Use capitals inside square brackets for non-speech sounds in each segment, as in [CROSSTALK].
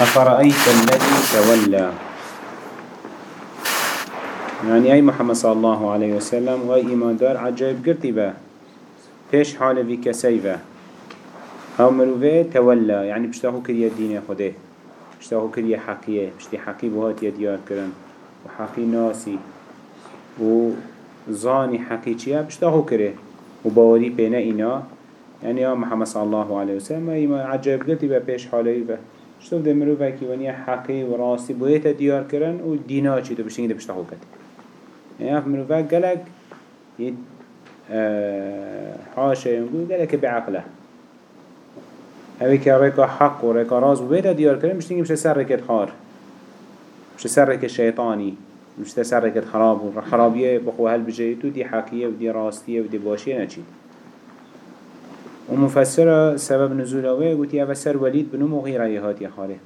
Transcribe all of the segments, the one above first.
أفرأيت الذي تولى؟ يعني أي محمد صلى الله عليه وسلم وأي إيمان دار عجائب قرتي با فيش حال في كسيفة أو مروفه تولى يعني بشتاهو كريا الدين خده بشتاهو كريا حقية بشتي حقي بهات يديار كرن وحقي ناسي وظاني حقي چيا بشتاهو كري وباوري بينا إنا يعني يا محمد صلى الله عليه وسلم أي عجائب قرتي با فيش حاله با شتوف ده مروفه كي ونيا حقي وراسي بويتا ديار كرن ودينا چي تو بشتنگ ده بشتاهو كري يعني اف مروفه قلق يد حاشا ينقول قلق بعقله اوه که ريكا حق و ريكا راز ويدا ديار كرن تنجي مش سر ريكت حار مش سر ريكت شيطاني مش سر ريكت خراب و خرابيه بخو هل بجيتو دي حقية و دي راستية و دي باشية نچيد ومفسر سبب نزول اوه قلت يا سر وليد بنو مغيرة يهات يا خاله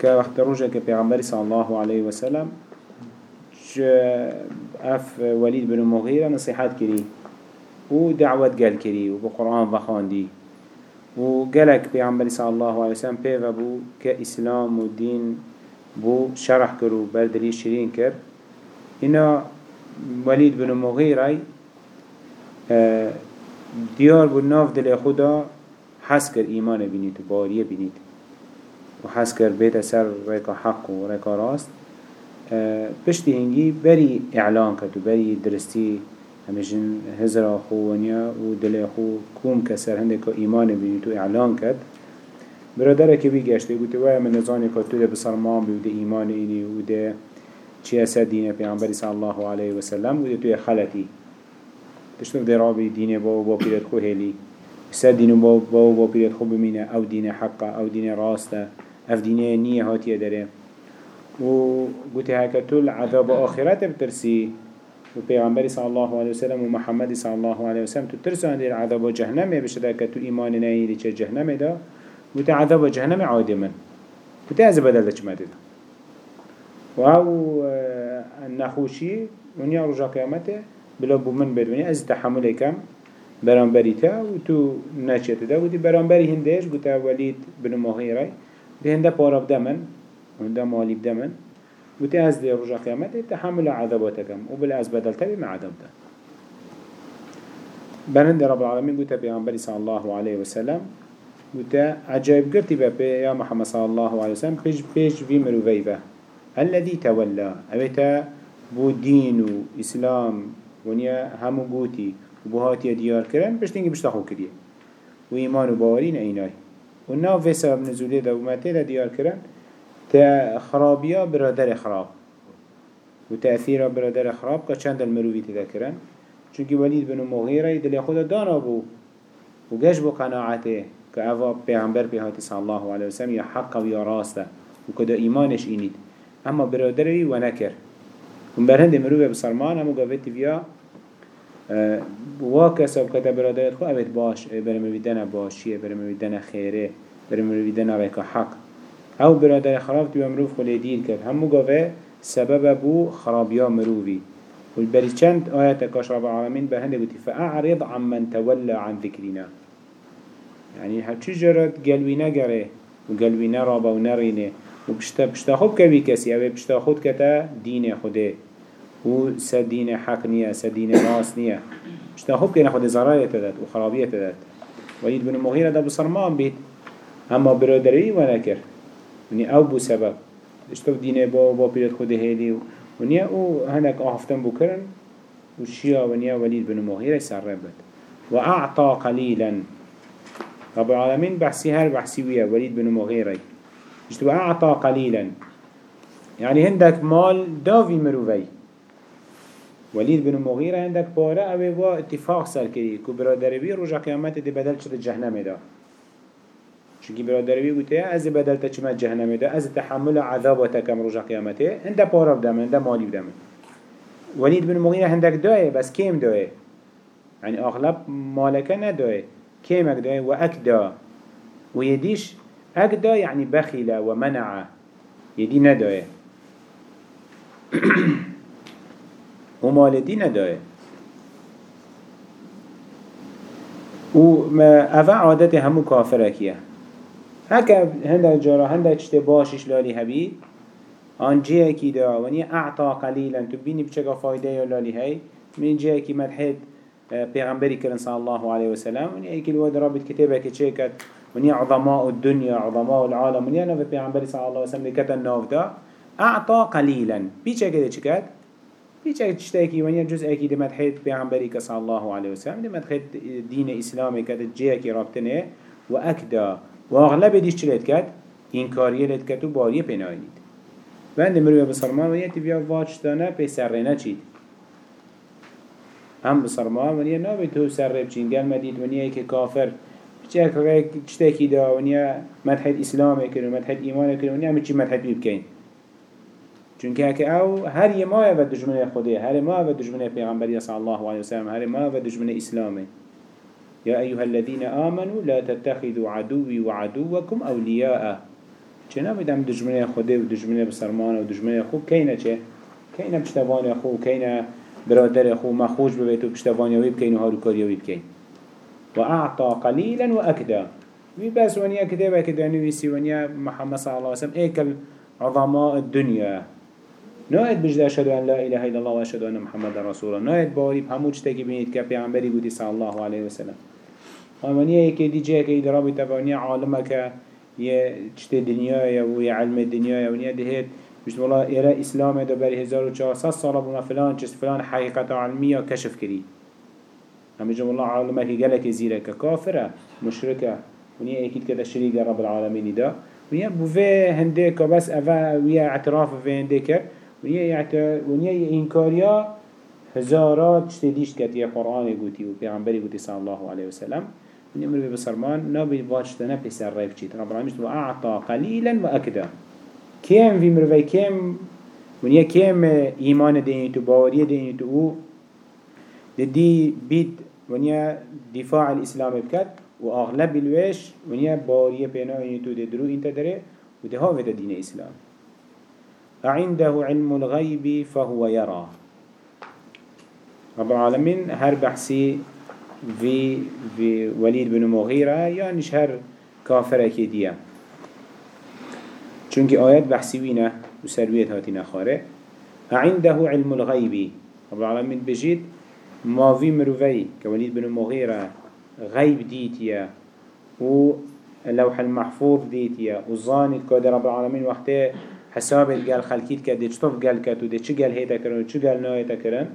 كوقت رجع كبيغمبر صلى الله عليه وسلم اف وليد بن مغيرة نصيحات كري و دعوت قال كري و بقرآن وخاندي و قالك بيعنبري صلى الله عليه وسلم بيغا بو كإسلام و دين بو شرح كرو بردري شرين كر هنا وليد بن مغيرة ديار بو ناف دل خدا حس كر إيمان بنيت و بارية بنيت و حس كر بيت سر ريكا حق و ريكا راست. پشتی هنگی بری اعلان کرد و بری درستی. همشن هزر خو ونیا و دل خو کوم کسر هنده که ایمان بینی تو اعلان کرد. برادر که بی گشته گوته وای من نزانی که تو ده بسرمان بی و ده ایمان اینی و ده چی اصد دینه پیغمبری صلی الله علیه و سلم و ده توی خلطی. تشتوک ده رابی دینه با و با پیرت خو هلی سد دینه با و با پیرت خو بمینه أو دینه حقة أو دینه راسته أف دینه نیه هاتیه داره و قلت هكا تول عذاب آخرت بترسي. و پیغمبر صلى الله عليه وسلم و محمد صلى الله عليه وسلم تو ترسو عند العذاب جهنم بشده هكا تو إيمان نهيري چه جهنم دا. قلت عذاب جهنم عادي من. قلت هذا بدل لك مدد. و أو النخوشي ونيا رجا قيامته بلا بومن بد ونيا از تحمل كم برانبري تا و تو نچت دا قلت برانبري هندش قلت وليد بن مغيري ده هنده پارف دمن وندا مالي بدمن وتي از دي رجع قيامته تحمل عذاباتكم وبالأز بدل تبي مع عذاب ده بنند رب العالمين قلت بيعنبري صلى الله عليه وسلم قلت عجائب قرتي بي يا محمد صلى الله عليه وسلم بيج بيج في مروفيبه الذي تولى أبيتا بو دين وإسلام ونيا همو قوتي وبهاتي ديار كرن بشتنجي بشتاخو كريه وإيمان وباورين أيناي وناو في سبب نزوله دومته دا ديار كرن تا خرابيا برادر خراب. و تأثير برادر خراب که چند المروفی تذكرن چونك ولید بن مغيره دل خود دانا بو و گش بو قناعته که اوه پیغمبر پیهاتی صلی الله علیه وسلم یا حق و یا راسته و کدا ایمانش اینید اما برادروی و نکر و برهند مروفه بسرمان همو گفتی بیا واکس أو کتا برادرت خو اوید باش برموی دن باشیه برموی دن خیره. برموی دن ریکا حق. أو برادر خراب تو مروف خلی دیر کرد. همو گاوه سبب بو خرابیا مروفی والبري چند آيات كاش رب العالمين بهنده قلت فأعرض عن من تولى عن ذكرنا يعني هاتشي جرد قلوي نقره وقلوي نرابا ونرينه وبشتا بشتا خود كوي كسي أو بشتا خود كتا دين خوده. و سدين حق نية سدين راس نية بشتا خود كنا خود زراية تدات وخرابية تدات وليد بن مغيرة دا بصرمان بيت اما برادري ونكر يعني أو بو سبب اشتوك دينه با با بيرت خود هيدي ونيا أو هناك اهفتن بكرن وشيا ونيا وليد بن مغيرة سربت وأعطى قليلا رب العالمين بحسي هر بحسي ويا وليد بن مغيرة اشتو أعطى قليلا يعني هندك مال دافي مروفي وليد بن مغيرة عندك بارا أو اتفاق سر كري كو برادر بي رجع قيامت دي بدل شد جهنم ده چونکی برادروی گوته از بدل چما جهنم ده از تحمل عذاب تکم رجع قیامته هنده پارا بدم هنده مالی بدم. ولید بن مغیره هندک دایه بس کم دایه؟ يعني أغلب مالكا ندوي كيم أكدوي وأكدا ويديش أكدا يعني بخل ومنع يدي ندوي ومال دي ندوي وما أفا عادته همو كافرة كيه هكا هنده جارا هنده چشت باشش لالی هبی آن جيه كي دا وني أعطى قليلا تبيني بشكا فايدة يا لالي هاي من جيه كي مدحيت پیغمبری کرن صلى الله عليه وسلم وني ايكي الواد رابط كتابه كتشيكت وني عظماء الدنيا عظماء العالم. وني نوف پیغمبری صلى الله عليه وسلم لكتا النوف دا أعطى قليلا بيچه كده چكت بيچه تشتاكي وني جزء اكي دي مدحيت پیغمبری صلى الله عليه وسلم دي مدحيت دين اسلامي كده جيه كي رابطنه وأكدا وأغلب ديش چلت كت إنكاريه لت كت وباريه بناينيد بند مروی بسرمان و یه تیویا واج دانه پی سر ری چید. هم بسرمان و یه نابی تو سر بچین گل مدید و یه که کافر. بچه چتکی دا و یه مدحد اسلام کرد و مدحد ایمان کرد و یه همه چی مدحد بیبکین چونکه که أو هر یه ماه و دجمن خوده هر ماه و دجمن پیغمبری صلی الله علیه وسلم هر ماه و دجمن اسلامه. يا أيها الذين آمنوا لا تتخذوا عدوي وعدوكم أولياء چه نبیدم دجمنه خوده و دجمنه بسرمان و دجمنه خو کینه چه؟ کینه پشتوان خو کینه برادر خو مخوش ببیت و پشتوان وی بکین و هاروکاری وی بکین. و اعطا قلیلا و اکدا. وی بس ونیا کتابه کده نویسی ونیا محمد صلی الله علیه وسلم ایکل عظماء الدنيا ناید بجد اشهد ان لا اله الا الله و اشهد ان محمد رسول الله. باری بهمو چتکی بینید که پیغمبری بودی صلی الله علیه وسلم ونیا یکی دیجه که ایدرابی تبانیا عالمه که یه چت دنیای و یه علم دنیای و یه دهید. مش والله إيرا إسلام ده بر 1400 سال بما فلان چس فلان حقیقت علمية كشف كري هم جم الله عالمه كي قالك زيرة ككافرة مشركة ونيا أكيد كده شريك رب العالمين ده ونيا بوفي هنديك بس أفا ويا اعتراف في هنديك يعت ونيا إنكاريا هزارات شتديش كتير قرآن قوتي وبيعنبري قوتي صلى الله عليه وسلم نمر بسرمان نبي واجتنا بسر ريف جيت رب العالمين وأعطى قليلا وأكدا كم في مروي كم ونيا كم إيمان ديني تو باورية ديني تو؟ دي بيت ونيا دفاع الإسلام بكت وأغلب الوش ونيا باورية بينا تو درو انت دري وده هو دين الإسلام عنده علم الغيب فهو يرى. رب العالمين هر بحثي في في وليد بن مغيرة يعني شهر كافر كديا چونك آيات بحثيوينة وسرويت هاتنا خاره عنده علم الغيب رب العالمين بجيد ما في مروفي كوليد بن مغيرة غيب ديتيا و اللوح المحفوظ ديتيا وظاني كاد رب العالمين وقته حساب قال خلقيت كده چطف قال كتو ده چه قال هيتا كرن چه قال نايتا كرن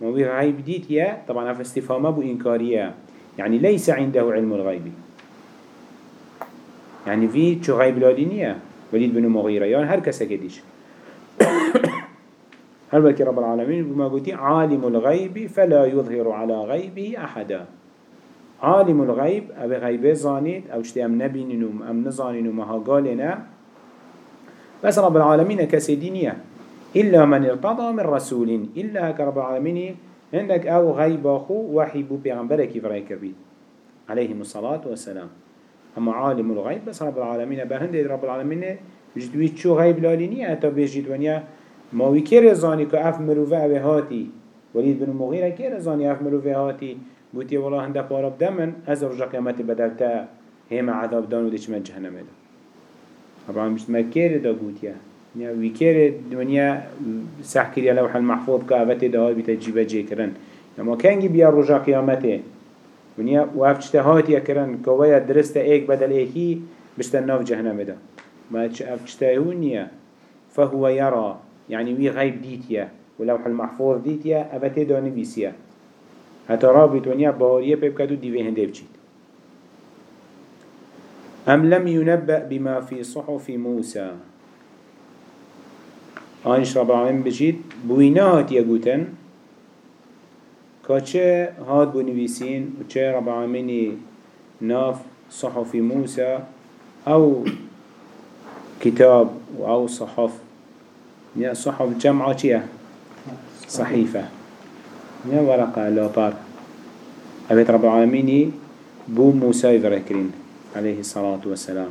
موي غيب ديت يا طبعا في استفهام ابو انكاريه يعني ليس عنده علم الغيب يعني في شو غيب لادينية وليد بن مغيرة يعني هر كديش هل بك رب العالمين بما قلت عالم الغيب فلا يظهر على غيبه أحدا. عالم الغيب أو غيب زانيت أو شتي أم نبينين أم نزانين وما قالنا بس رب العالمين كسيدينية. إلا من ارتضى من رسول إلا كرب العالمين عندك أو غيب أخو وحي بو بيغمبرك فرأي كربي عليهم الصلاة والسلام. أما عالم الغيب بس رب العالمين بهند رب العالمين جدويت شو غيب لاليني أتا بيجد ونيا ما وي كير زاني كأف مروفة هاتي وليد بن مغيرة كير زاني أف مروفة هاتي بوتي والله هنده بارب دمن. از رجا قيامت بدلتا هما عذاب دان وديش من جهنم ده طبعا مش ما كير دا بوتيا نیا ویکر دنیا سح کری لوح المحفوظ دهات بیت جیبه جی کرن اما کنگی بیا رجا قیامته ونیا و اف چتهاتی کرن که ویا درست ایک بدل ایکی بشتن ناف جهنم ده ما أف چتهون نیا فهو يرى. يعني وي غيب ديتيا. ولوح المحفوظ ديتيا. أبتي داني بيسيا حتى رابط ونيا بهارية بيبكادو ديوه هنده بچيت أم لم ينبأ بما في صحف موسى؟ آنش رب العالمين بجید بوینه هاتیه گوتن. که چه هاد بو نویسین و چه رب العالمين ناف صحف موسى؟ أو كتاب أو صحف. صحف جمعة چيه صحيفة يا ورقة لاطار أبيت رب العالمين بو موسى يذكرين عليه الصلاة والسلام.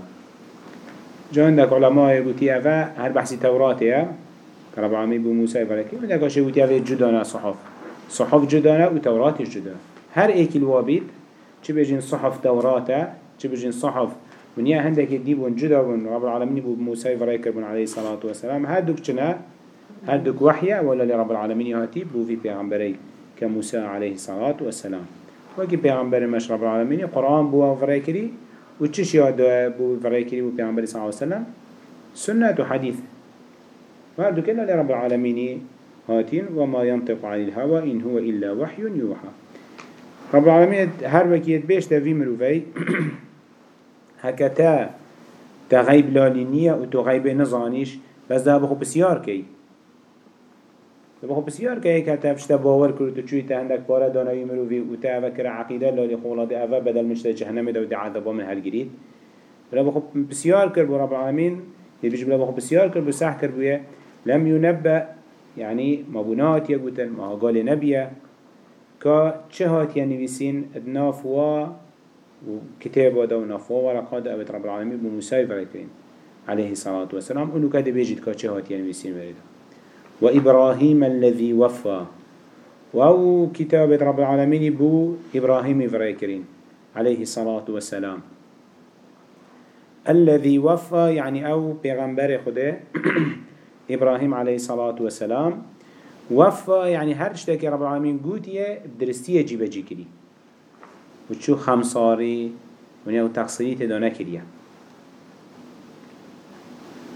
جا عندك علماء يقول تيها هر بحثي توراتي رب العالمين بو موسى فركي من دكا شوتي هذه جدانا صحف. صحف جدانا وتورات جدانا. هر ايك الوابيد چه بجين صحف توراتا چه بجين صحف ونیا هندك ديبون جدا بون رب العالمين بو موسى فريكر بون عليه الصلاة والسلام. هادوك چنا؟ هادوك وحيا ولا لرب العالمين هاتي بو في پیغمبري كموسى عليه الصلاة والسلام. وكي پیغمبر مش رب العالمين قرآن بو فريكري وچش ياد بو فريكري بو پیغمبر صلى الله عليه وسلم سنة وحديث وهادوك إلا لرب العالمين هاتين وما ينطق عن الهوى إن هو إلا وحي يوحى رب العالمين هر وكيت بيش تفي مروفي هكتا تغيب لالينية و تغيب نظانيش بس ده بخو بسيار كي بخو بسيار كي كتا بشتا باور کرو تو چوي تهندك بارا دانوي مروفي و تا اوكر عقيدة لالي خولا ده اوه بدل مشتا جهنم و ده عذابا من هالجريد بلا بخو بسيار كر برب العالمين يبيش بلا بخو بسيار كر بسح كر بيه لم ينبأ يعني مبونات يقولن ما قال نبيه كا چه يعني بيسين ادنافوا وكتاب ودا ونافوا ورقاد أبت رب العالمين بموسى فريكين عليه الصلاة والسلام أنو كده چه يعني بيسين بريده وإبراهيم الذي وفى. وأو كتاب رب العالمين بو إبراهيم فريكين عليه الصلاة والسلام. الذي وفى يعني أو بيغمبر خده [CLEARS THROAT] إبراهيم عليه الصلاة والسلام. وفا يعني هر اشتاكي رب العالمين قوتيه بدرستيه جيبه جي كري وشو خمساري ونيا وتقصيري تدانا كريا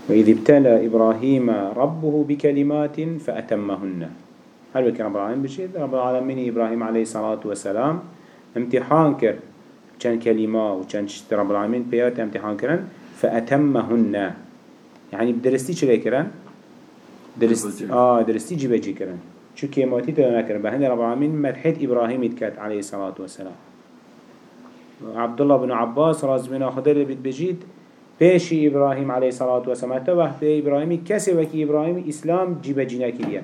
وإذ ابتلى إبراهيم ربه بكلمات فأتمهن. هل بك رب العالمين؟ بشيء رب العالمين إبراهيم عليه الصلاة والسلام امتحان كر. كان كلمة وكان رب العالمين بيات امتحان كرن فأتمهن. يعني بدرستي شو كرن؟ درست آه درستی جیب جی کرن چو کیماتی تو نکرن به هند رب العالمین مدحت ابراهیم کت علیه الصلاة والسلام. عبدالله بن عباس راز من خدا بید بجید پیشی ابراهیم علیه الصلاة والسلام. تا وقت ابراهیمی کسی وکی ابراهیم اسلام جیب جی نکریه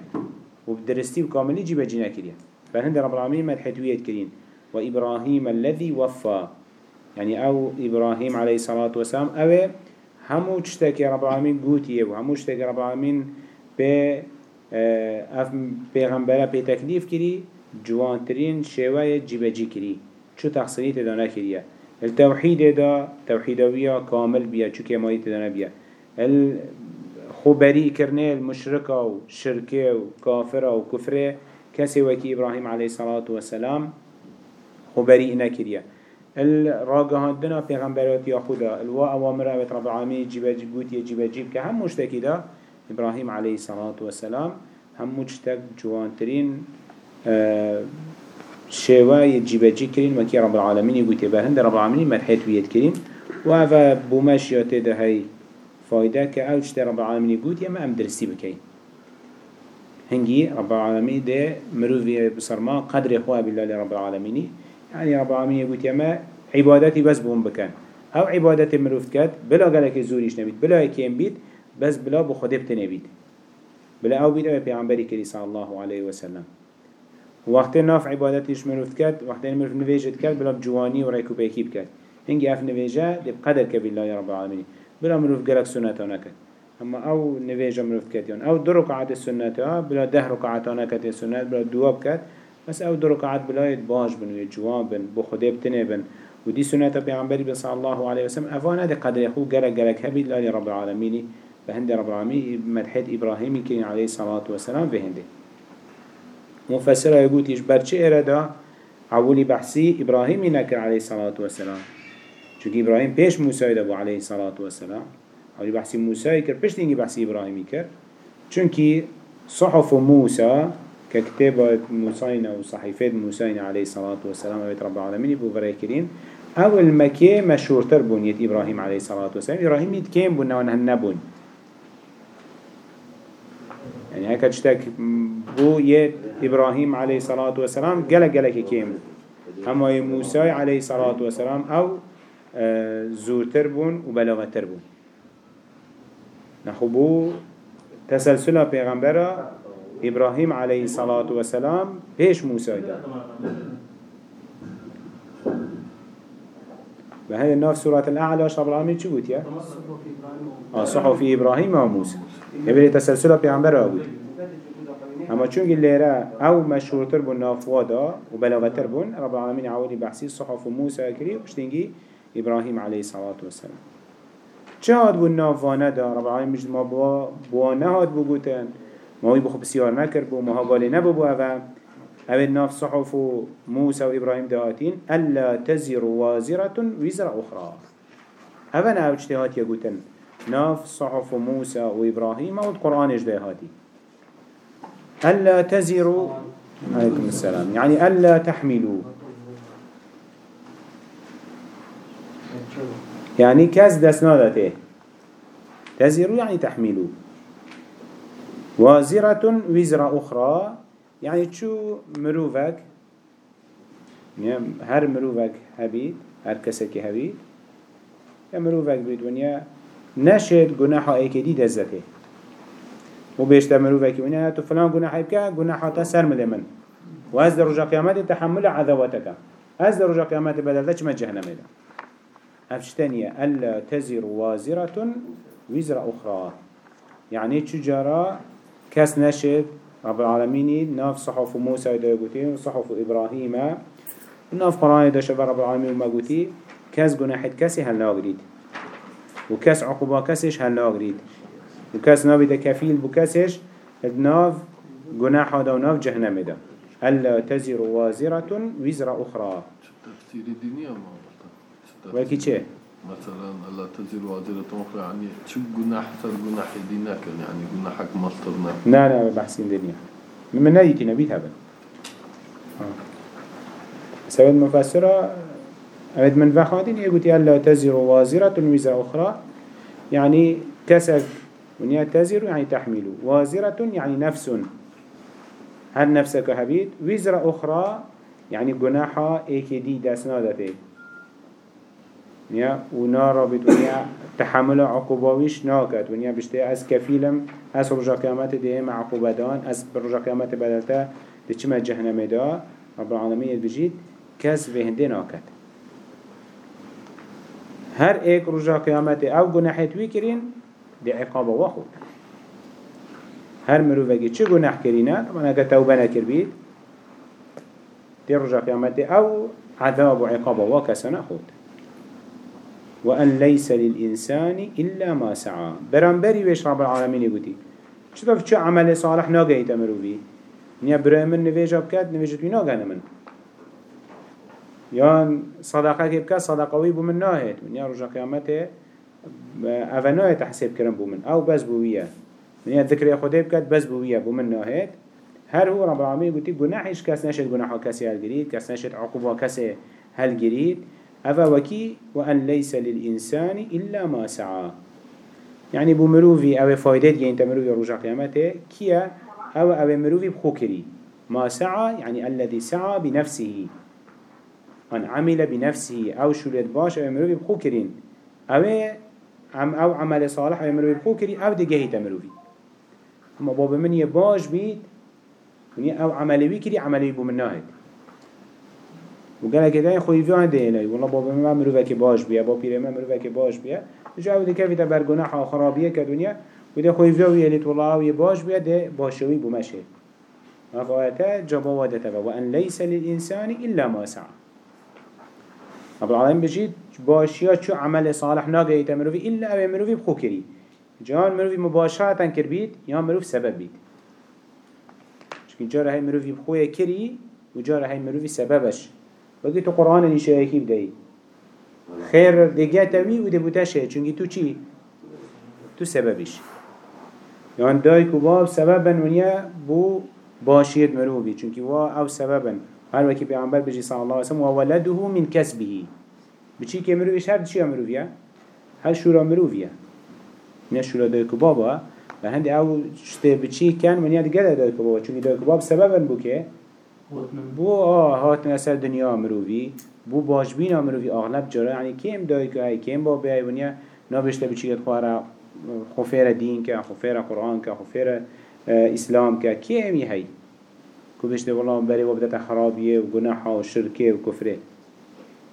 و درستی و کاملی جیب جی نکریه به هند رب العالمین مدحت ویت کرین و ابراهیم الذي وفا. يعني أو إبراهيم عليه الصلاة والسلام أو همو چتاك رب العالمين قوتيه و همو چتاك رب العالمين به اف پیغمبره پی تکلیف کری جوانترین شوه جیبجی کری چو تقصیری تدانه کریه التوحید دا توحیدویه کامل بیا چو که مایی تدانه بیا الخبری کرنه المشرکه و شرکه و کافره و کفره کسی وکی ابراهیم علیه صلاة و سلام خبری نکریه الراجهاندنا پیغمبرات یا خدا الوا اوامر رب العالمین جیبجی گوتی جیبجی که هم مشتکی إبراهيم عليه الصلاة والسلام هم مجتك جوانترين شواي جيبجي كرين وكي رب العالمين يقول تباهن رب العالمين مرحيت ويد كرين وهذا بماشيات ده هاي فايدة كأو جت رب العالمين يقول يما أم درسي بكين هنجي رب العالمين ده مروفي بصرما قدر إخوة بالله لرب العالمين يعني رب العالمين يقول يما عبادتي بس بهم بكان أو عبادتي مروف كات بلا قالك زوريش نبيت بلا كيم بيت بس بلا بو خده بتنبيد بلا أو بيد أو کری صلی الله علیه وسلم. وقت ناف عبادتش مروفت کرد وقت مروف نویجت کرد بلا بجوانی و ریکو بیکیب کرد هنگی آف نویجه دی بقدر کبیل رب العالمین. بلا مروف گلک سنتا نکد اما أو نویجه مروفت کرد. یون أو دو رکعت سنتا بلا ده رکعت نکد سنت بلا دواب کرد. بس أو دو رکعت بلا باش بن و جوان بن بو خده بتنبن و دی سنت پیغمبری صلی الله علیه وسلم افانه دی قدر خو گلک گلک هبید لالی رب العالمین بهند رب العالمين مدحت إبراهيم كين عليه الصلاة والسلام بهنده مفسره يقول إيش برچه إرادا أولي بحثي إبراهيم نكر عليه الصلاة والسلام. چونك إبراهيم بيش موسى دبو عليه الصلاة والسلام. أولي بحثي موسى يكر بيش دينجي بحثي إبراهيم يكر چونك صحف موسى ككتابة موسى وصحيفات موسى عليه الصلاة والسلام وبيت رب العالمين بو فريكرين أول مكي مشهور تربون يت إبراهيم عليه الصلاة والسلام. إبراهيم يتكيم بنا ونهن نبون. يعني هكا تشتك بو يد إبراهيم عليه الصلاة والسلام قلق قلق كيم. أما موسى عليه الصلاة والسلام أو آه، زور تربون وبلغة تربون. نحو بو تسلسل پیغمبر إبراهيم عليه الصلاة والسلام بيش موسى ده بهذا الناف سورة الأعلى شرب العالمين شو قلت يا؟ صحف إبراهيم وموسى يبري تسلسل پیغمبر آبود اما چون لیره أو مشهورتر بون نافوادا و بلاغتر بون رب العالمین عوضی بحثی صحف موسى كري وشتنجي إبراهيم عليه الصلاة والسلام. چه هاد بو نافانه دا؟ رب العالمين مجد ما بوا بوا نهاد بو گوتن ما بخو بسیار نکر بو ما ها قالی نبو بو اوه ناف صحف موسى و إبراهيم دهاتين ألا تزر وازرة وزر أخرى. اوه نه اجتهات يقولن ناف صحف موسى و إبراهيم و القرآن اجتهاتي ألا تزر عليكم السلام. يعني ألا تحملوا. يعني كاس دسنادته تزر يعني تحملوا. وازرة وزر أخرى. يعني شو مروفك هر مروفك هبيت هر كسك هبيت يا مروفك بدنيا نشد جناحه ايكدي دزته وبيشت مروفك ونيا تو فلان جناح يبكى جناحه تسر من. وهذا رجع قيامته تحمل عذواتك هذا رجع قيامته بدل ما جهنم ده أفشتنيا ألا تزر وازرة وزر أخرى يعني تجارة كاس نشد رب العالمين ناف صحف موسى دا يقولي وصحف إبراهيم ناف قرآن دا شبه رب العالمين وما قلتي. كاس قناحد كاسي هل ناقريد وكاس عقوبة كاسيش هل ناقريد وكاس ناف دا كفيل بكاسيش ناف قناح دا وناف جهنم دا ألا تزر وازرة وزر أخرى. تفسير الدنيا ما وكي چه؟ مثلا الله تزر وازرة أخرى يعني شو جناح سر جناح دينك يعني جناحك مصدرنا. لا لا بحسين دنيا من نايتي نبيت هبل سوى المفسرة أبد من فخادين يقول ألا تزر وازرة وزر أخرى. يعني كسك ونيا تزر يعني تحمل. وازرة يعني نفس. هل نفسك هبيت؟ وزر أخرى يعني جناحا إيكي دسنا دته نیا و نارابط ونیا تحمل عقوباویش ناکد ونیا بشته از کفیلم از رجا قیامت دیم عقوبه دان از رجا قیامت بدلتا ده چما جهنم دا؟ رب العالمین بجید کس به هنده ناکد هر ایک رجا قیامت أو گناحت وی کرین ده عقاب و خود. هر مروفگی چه گناح کرینه طبعا اگه توبه نکر بید ده رجا قیامت أو عذاب و عقاب و کسانه خود. وأن ليس للإنسان إلا ما سعى. برانبري ويش رب العالمين يقولي شو شو عمل صالح ناقه يتمرو بي؟ نيا برای من نویجا بکد نویجت بی ناگه من یان صدقه که بکد صدقوی بو من ناهد نیا رجا قیامته اوانای تحسیب کرن بو من. أو بس بویه نیا ذکر خوده بکد بس بویه بو من ناهد هر هو رب العالمين قلت جناحش كاس نشد جناح كاسي هل جريد كاس نشد عقوبة كاسي هل جريد أفا وكي وأن ليس للإنسان إلا ما سعى. يعني بو مروفي أو فايدات يعني تمروفي رجع قيامته كيا؟ أو أو مروفي بخوكري ما سعى يعني الذي سعى بنفسه. أن عمل بنفسه أو شلت باش أو مروفي بخوكرين أو عم أو عمل صالح أو مروفي بخوكري أو دقهي تمروفي أما بابا من يباش بيت أو عمل بيكري عمل بو من ناهد. و گله که دای خوی ویان دینه والله بابا من مروفه که باش بیا با پیر من مروفه که باش بیا. جو أو دکه ویده بر گناح خرابیه که دنیا و ده خوی ویان ویلیت والله أو باش بیا ده باشوی بمشه مفاوتا جبا ودته و ان لیس للإنسان إلا ما سعى رب بجید باشیا چو عمل صالح ناگه مروفی إلا أو مروفی بخو کری. جان مروفی مباشرتا کر بید یا مروف سبب بید. چون جاره های مروفی بخوی کری و جاره های مروفی سببش. بگی تو قرآن نیشه کی بدهی خیر دیگه توی و دبوتشه چونگی تو چی؟ تو سببش یعنی دای که باب سببن ونیا بو باشید مروبی چونکی وا أو سببن. هر وکی پیغمبر بجی صلی الله علیه وسلم و ولده من کسبه. بچی که مروبیش هر چی مروبیه؟ هر شورا مروبیه نه شورا دای که بابا و هندی أو شته بچی کن ونیا دیگه دای که بابا چونکی دای که باب سببن بو که بو آه هات نسل دنیا مروی بو باجبین مروی اغلب جرا یعنی کیم دای که کیم با بیای ونیا نابشته بچیت خواره خفیر دین که خفیر قرآن که خفیر اسلام که. کیم هی؟ کو بشته والله بری و بدت خرابیه و گناح و شرکه و کفره.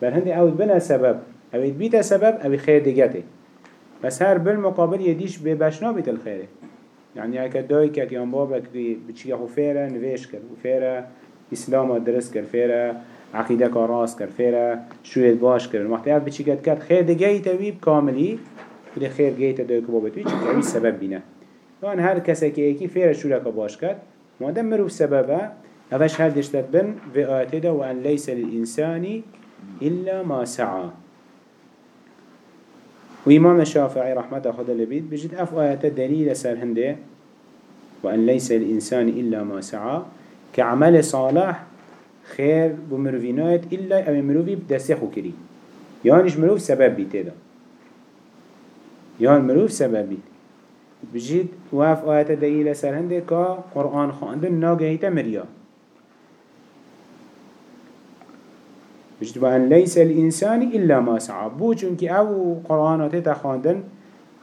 بل هندی اوید بنا سبب. اوید بیت سبب اوی خیر دیگته. بس هر بالمقابل يديش ببشنا بيت الخير يعني هكا داي كاك يان بابك بچي خفيرة نويش كر خفيرة إسلام درس کر فیره عقیده که راست کرد فیره شوید باش کرد وقتی اف بچی کد کرد خیر دگهی تویب کاملی بده خیر گیت دوی که بابا توی که سبب بینه وان هر کسی که ایکی فیره شوره که باش کرد مادم مروف سببه افش هر دشتت بن؟ في آياته ده وأن ليس للإنسان إلا ما سعى. وإمام الشافعي رحمة الله لبيت بجد أف آياته دليل سر هنده. وأن ليس للإنسان إلا ما سعى. كعمل صالح خير بمروفينات إلا أو مروفي بدسخو كري يعني مروف سبب بيته ده يعني مروف سبب بيت بجد وف آيات دليل سر هنده كا قرآن خاندن ناقهيتا مريا بجد وأن ليس الإنسان إلا ما سعى بو چونك أو قرآنات تخاندن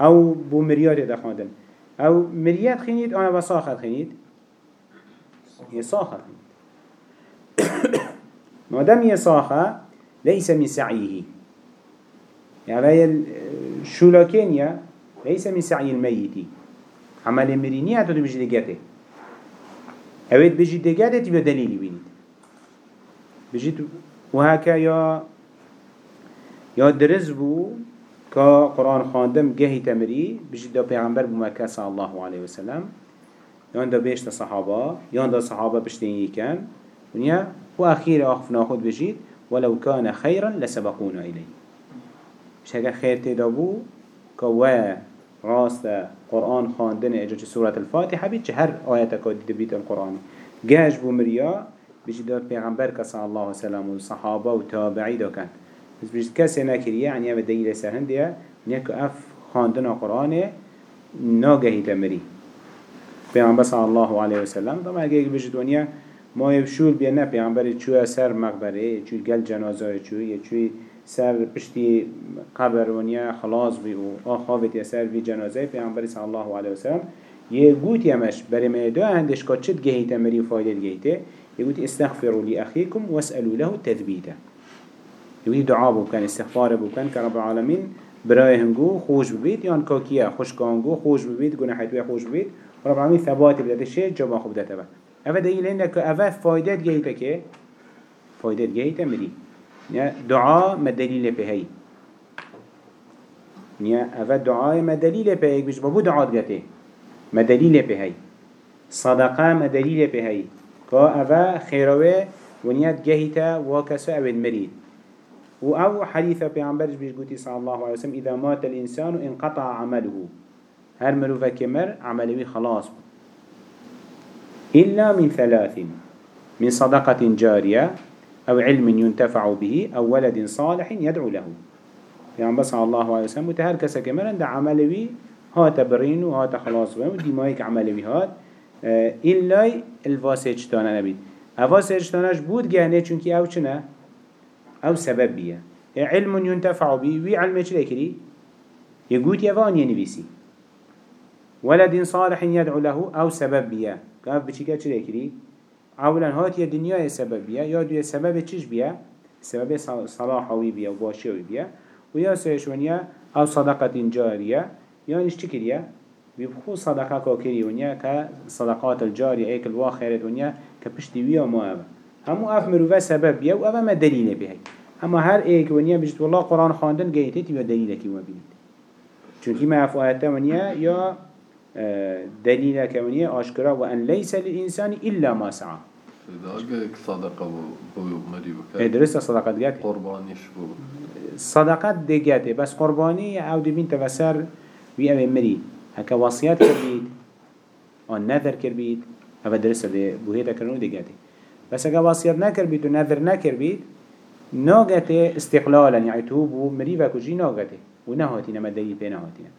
أو بو مريات تخاندن أو مريات خينيت أنا بصاخر خينيت يصاخر ما دام يصاخر ليس من سعيه. يعني شولاكينيا ليس من سعي الميت. عمل مرينية تدو بجي دقاته اوید بجي دقاته تبا دليلي بينيد بجي وهكا يا يا درز بو كا قرآن خاندم جهي تمري بجد دا پیغمبر بمكة صلى الله عليه وسلم. يان دا بيشت صحابة يان دا صحابة بشتين يكن ونيا وأخير أخف ناخد بجيد ولو كان خيرا لسبقونا إليه مش هكا خير تدابو كوا راست قرآن خاندن اجاج سورة الفاتحة بيت هر آياتك دي بيت القرآن جاج بو مريا بيجي دار پیغمبر كسا الله وسلم وصحابة وتابعي دا كان بس بيجي كسي نكريه يعني هذا دليل سهن ديه نيكو اف خاندنا قرآن ناقهي تمري پیغمبر صلى الله عليه وسلم. طبعا اگه بيجي دنيا ما يبشول بينا پیغمبر چوه سر مقبره چوه گل جنازه چوه يا چوه سر پشتی قبر ونیا خلاص بی و آخاوت یا سر بی جنازه پیغمبر صلی الله علیه وسلم. یه گوت یمش برای میدو هندش که چت گهیته مری فایده گهیته؟ يقول استغفروا لأخيكم واسألوا له التثبيت يقول دعاء بكان استغفار بكان كرب العالمين براي هنگو خوش ببيت يان كاكيا خوش كانگو خوش ببيت قنا حيتوية خوش ببيت رب العالمين ثبات بدأت الشيء جبا خوب دتبا أفا دليل إنك أفا فايدات جيتا كي فايدات جيتا مري دعاء ما دليل بهي نيا أفا دعاء ما دليل بهي بيش بابو دعاء جاتي ما دليل بهي صدقة ما دليل بهي كا أفا خيروه ونيات جهتا وكسا أبد مريد و أو حديثة بيعنبرش بيش قوتي صلى الله عليه وسلم إذا مات الإنسان انقطع عمله. هر مروفة كمر عمله خلاص إلا من ثلاث من صدقة جارية أو علم ينتفع به أو ولد صالح يدعو له. يعني بس الله عليه وسلم وتهر كسا كمر عند عمله هات برين وهات خلاص ودي مايك عمله هات. إلا الواسطتانه نبید الواسطتانش بود گهنه چونکی أو چنه أو سبب بیه علم ينتفع به وی علم چه کری يقول يفان ينبيسي ولد صالح يدعو له أو سبب بيه كاف بچيكا چه كري اولا هات يا دنيا سبب بيه يا دو سبب چش بيه سبب صلاحوي بيه وباشيوي بيه ويا سيشونيا أو صدقة جارية. إيش تكريه بيبخو صدقة كاكري ونيا كصدقات الجارية أيك الواخرة ونيا كبشتي ما أبا. همو أف مروفا سبب بيا و أبا ما دليل بهي. اما هر أيك ونيا بجد والله قرآن خاندن جيتي تبا دليلك وما بينيت چونكي ما أف آياتا ونيا يا دليلك ونيا أشكرا وأن ليس للإنسان إلا ما سعى. صدقة درست صدقات جاتي قربانيش بو. صدقات دي بس قرباني أو دي بين تفسر وي أبي مري. هكا وصيات كربيت آن نذر كربيت هذا درس ده بوهيدا كرنو دقاتي بس هكا وصيات نكربيت ونذر نكربيت ناقته استقلالا يعني توبو مريفا كجي ناقته ونهاتي نما دليل بينهاتنا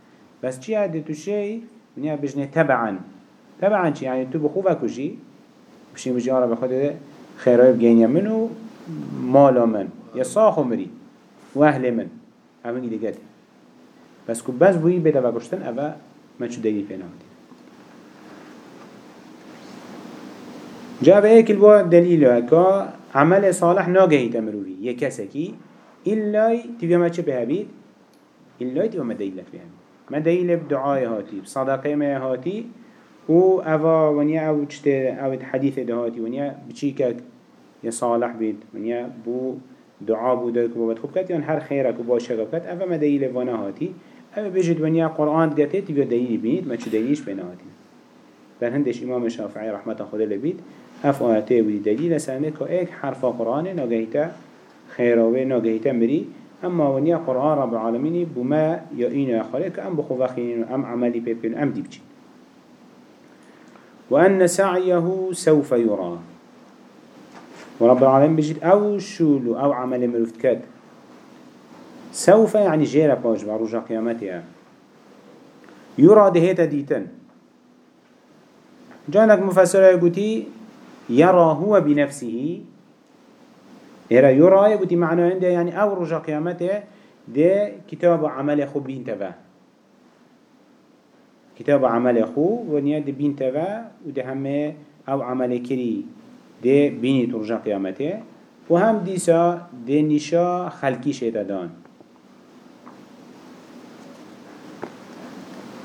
بس چي عدة تو شيء ونيا بجنه تبعا تبعا چي يعني تو بخوفا كجي بشي بجي عرب خود خيرای بگینیا منو مالا من يا صاخو مري واهل من. همين دقاتي بس كو بس بوي بيدا وكشتن أبا ما شو دليل بينا جاء بهيك الوا دليل هكا عمل صالح ناقه تمروي يكسكي إلا تبي ما شو بهبيت إلا تبي ما دليل بهبيت ما دليل بدعاء هاتي بصدقة ما هاتي و أفا ونيا أو تشت أو حديث ده هاتي ونيا بتشيك يصالح بيت ونيا بو دعاء بو دايك بو بدخب كات يان هر خيرك وباشك كات أفا ما دليل وأنا هاتي أفا بيجد ونيا قرآن قاتي تبقى دليل بيت ما چو دليلش بينا هاتي هندش إمام الشافعي رحمة خدا لبيت أف آياته ودي دليل سنده كو ايك حرف قرآن ناقهيتا خيروه ناقهيتا مري أما ونيا قرآن رب العالمين بما يأين يخالك أم بخو بخين أم عملي بيبين أم ديبجين وأن سعيه سوف يرى. ورب العالمين بجد أو شولو أو عمل مروفت كد سوف يعني جيرا باش بروجا قيامتها. يرى دهيتا ديتن. جانك مفسر يقولي يرى هو بنفسه إرى يرى يقولي معنى عنده يعني أو رجا قيامته ده كتاب عمل خو بين تبا كتاب عمل خو ونيا ده بين تبا وده همه أو عمل كري ده بيني ترجع قيامته وهم ديسا ده نشا خلقي شيطان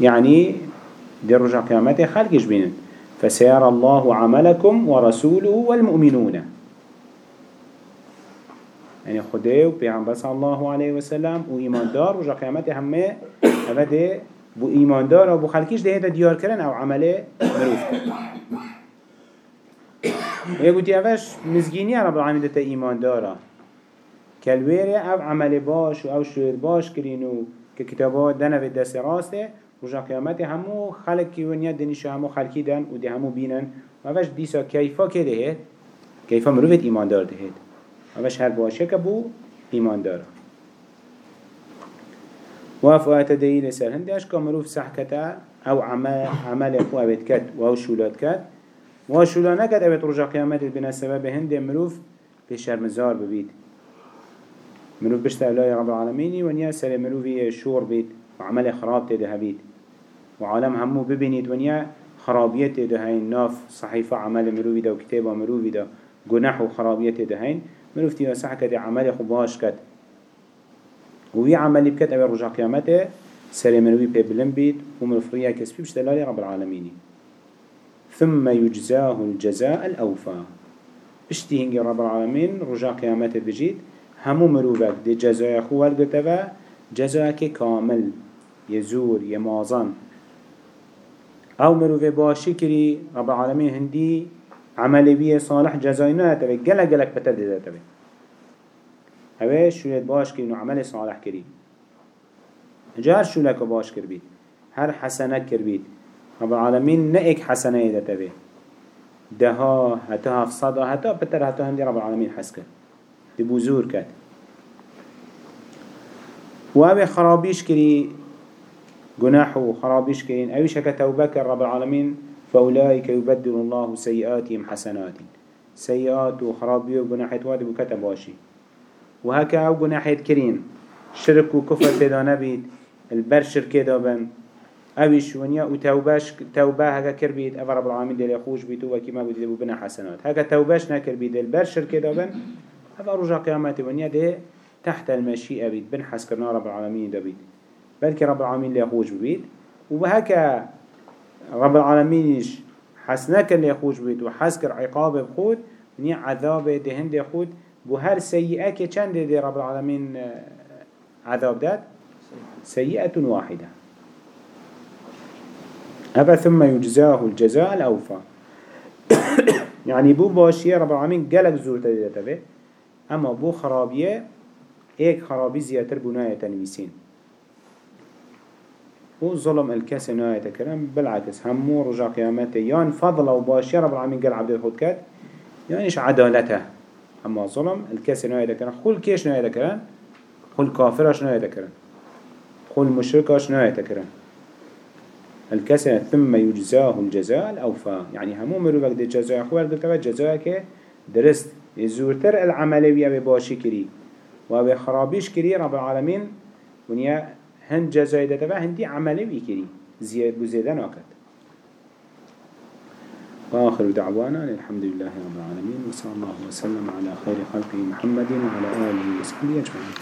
يعني ده رجع قيامته خلقش بينن فسيرى الله عملكم ورسوله والمؤمنون یعنی خدا و پیامبر صلی الله علیه و سلم و ایماندار و جا قیامت همه اوده بو ایماندار و بو خالقیش ده دیار کردن او عمله مروف کرد. یه گوتی اوش مزگینی رب العالمین دته ایماندارا. او عمل باش و او شور باش کرینو که کتابا دنو دست راسته و جا همو خلکی و نید همو خالقی دن و ده همو بینن. و اوش دیسا کیفا که دهید کیفا مروفت ایماندار دهید. اوش هر باشه که بو ایمان داره واف آیت دلیل سر هندش که مروف صحکتا أو عمل, عمل خو اوید کد و أو شولاد کد و شولا نکد اوید رجا قیامت بنا سبب هند مروف به شرمزار ببید. مروف بشت اولای رب العالمینی و نیا سر مروفی شور بید و عمل خراب تده هبید و عالم همو ببینید و نیا خرابیت ده هین ناف صحیفه عمل مروفی ده و کتاب مروفی ده. گناح و هین مروفتي وسع كده عملي خباش كد وي عملي بكت أبي رجع قيامته سري مروي بيبلن بيت ومرفريا كسبي بشتلالي رب العالمين ثم يجزاه الجزاء الأوفى بشتي هنجي رب العالمين رجع قيامته بجيت همو مروفك دي جزاء خوال قتبا جزاءك كامل يزور يمازن أو مروفي باشي كري رب العالمين هندي عمل بيه صالح جزاينا تبي جل جلك بتدي تبي هوا شو باش كي إنه عمل صالح كري جار شو لك باش كربيت هر حسنة كربيت رب العالمين نأك حسنة إذا تبي دها هتا صدا هتا بتر هتا هندي رب العالمين حسك تبوزور كات وأبي خرابيش كري جناح وخرابيش كرين أيش هكا توبة رب العالمين فأولئك يبدل الله سيئاتهم حسنات. سيئات وخرابية وجناحات وادي وكتب واشي. وهكا أو جناحات كريم شرك وكفر تدانا بيت البر شركة دابن أويش ونيا وتوباش توبة هكا كربيت. أفر رب العالمين دل يخوش بيتو وكما بدي بنا حسنات. هكا توباش نكر بيت البر شركة دابن أفر رجع قيامته ونيا ده تحت المشيئة بيت. بن حسكرنا رب العالمين ده بيت بلكي رب العالمين اللي يخوش بيت. وهكا رب العالمينش حسنك اللي يخوش بيت وحسكر عقاب بخود ني عذاب دهند يخود بو هر سيئة كي چند رب العالمين آه، عذاب داد؟ سيئة واحدة. هذا ثم يجزاه الجزاء الأوفى. [COUGHS] يعني بو باشية رب العالمين قلق زور تدي أما بو خرابية ايك خرابي زيادة بناية تنويسين و ظلم الكاس نهاية كلام بالعكس همو رجع قيامته. يان فضل وباشي رب العالمين قال عبد الخود كات يانش عدالته. أما ظلم الكاس نهاية كلام خل كيش نهاية كلام خل كافرش نهاية كلام خل مشركش نهاية كلام الكاس ثم يجزاه الجزاء الأوفى. يعني همو مروفك دي جزاء أخوار قلت جزاء كي درست. زورتر العملية بباشي كري. وبخرابيش كري رب العالمين ونيا هند جزای داده و هندی عمله بیکری زیاد بزیده ناکد وآخر دعوانا الحمد لله رب العالمين وصلى الله وسلم على خير خلقه محمد وعلى آله وصحبه أجمعين.